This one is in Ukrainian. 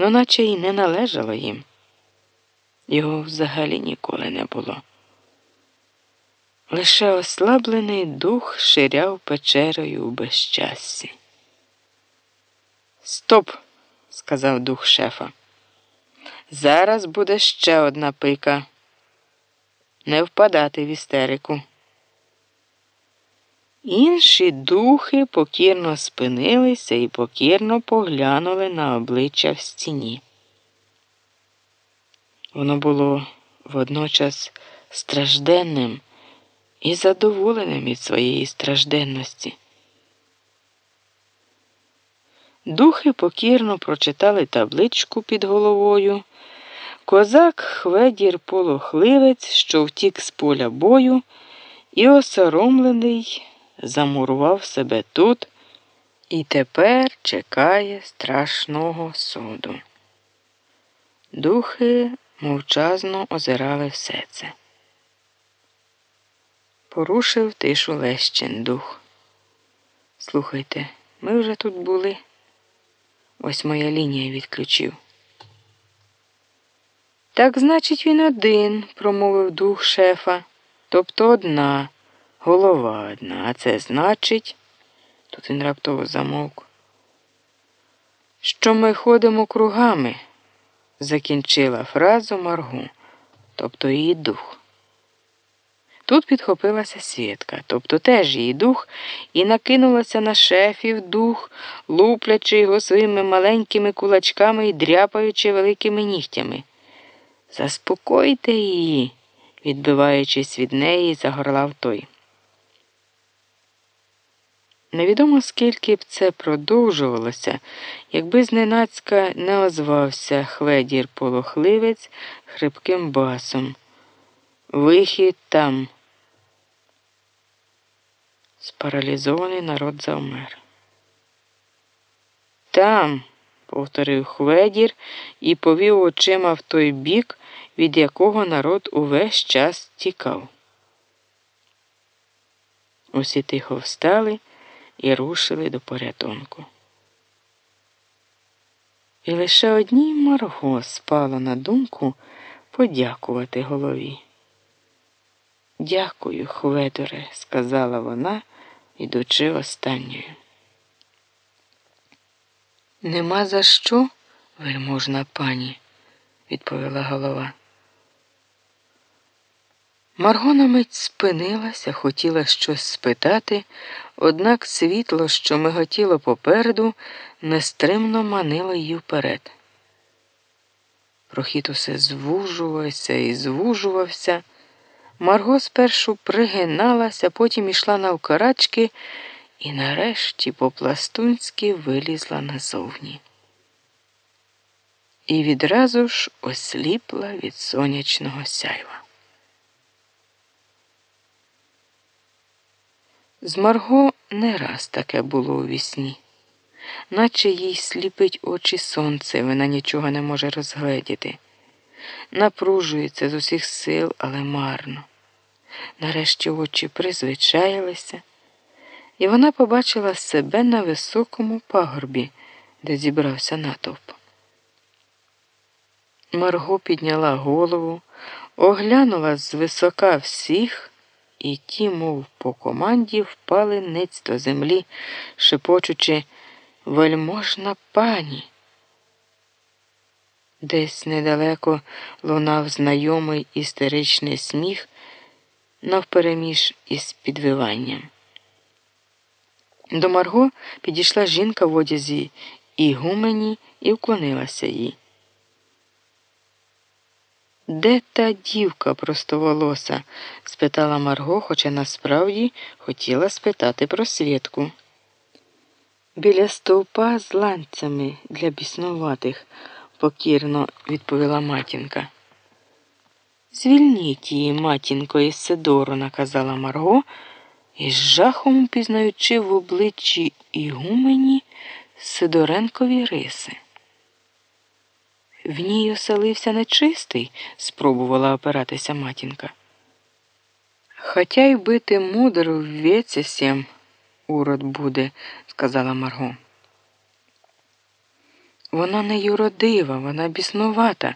ну наче й не належало їм. Його взагалі ніколи не було. Лише ослаблений дух ширяв печерою у безчассі. Стоп, сказав дух шефа. Зараз буде ще одна пика. Не впадати в істерику. Інші духи покірно спинилися і покірно поглянули на обличчя в стіні. Воно було водночас стражденним і задоволеним від своєї стражденності. Духи покірно прочитали табличку під головою. Козак Хведір полохливець, що втік з поля бою, і осоромлений замурував себе тут і тепер чекає страшного суду. Духи мовчазно озирали все це. Порушив тишу Лещин дух. Слухайте, ми вже тут були. Ось моя лінія відключив. Так, значить, він один, промовив дух шефа. Тобто одна, голова одна, а це значить, тут він раптово замовк, що ми ходимо кругами, закінчила фразу Маргу, тобто її дух. Тут підхопилася Свідка, тобто теж її дух, і накинулася на шефів дух, луплячи його своїми маленькими кулачками і дряпаючи великими нігтями. Заспокойте її, відбиваючись від неї, загорлав той. Невідомо скільки б це продовжувалося, якби зненацька не озвався хведір полохливець хрипким басом. Вихід там. Спаралізований народ завмер. Там, повторив Хведір і повів очима в той бік, від якого народ увесь час тікав. Усі тихо встали і рушили до порятунку. І лише одній Марго спало на думку подякувати голові. Дякую, Хведоре, сказала вона, ідучи останньою. Нема за що, вельможна пані, відповіла голова. Марго на мить спинилася, хотіла щось спитати, однак світло, що миготіло попереду, нестримно манило її вперед. Прохід усе звужувався і звужувався. Марго спершу пригиналася, потім ішла навкарачки і нарешті по-пластунськи вилізла назовні. І відразу ж осліпла від сонячного сяйва. З Марго не раз таке було у вісні, наче їй сліпить очі сонце, вона нічого не може розгледіти. Напружується з усіх сил, але марно. Нарешті очі призвичаїлися, і вона побачила себе на високому пагорбі, де зібрався натовп. Марго підняла голову, оглянула звисока всіх, і ті, мов по команді, впали ниць до землі, шепочучи вельможна пані. Десь недалеко лунав знайомий істеричний сміх навпереміж із підвиванням. До Марго підійшла жінка в одязі і гумені і вклонилася їй. Де та дівка простоволоса? спитала Марго, хоча насправді хотіла спитати про свідку. Біля стовпа з ланцями для біснуватих, покірно відповіла матінка. Звільніть її, матінко, із Сидору, наказала Марго, і з жахом пізнаючи в обличчі Ігумені Сидоренкові риси. В ній оселився нечистий, спробувала опиратися матінка. Хотя й бити мудро ввється сім, урод буде, сказала Марго. Вона не юродива, вона біснувата.